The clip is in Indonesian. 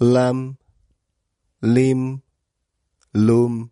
lam, lim, lum,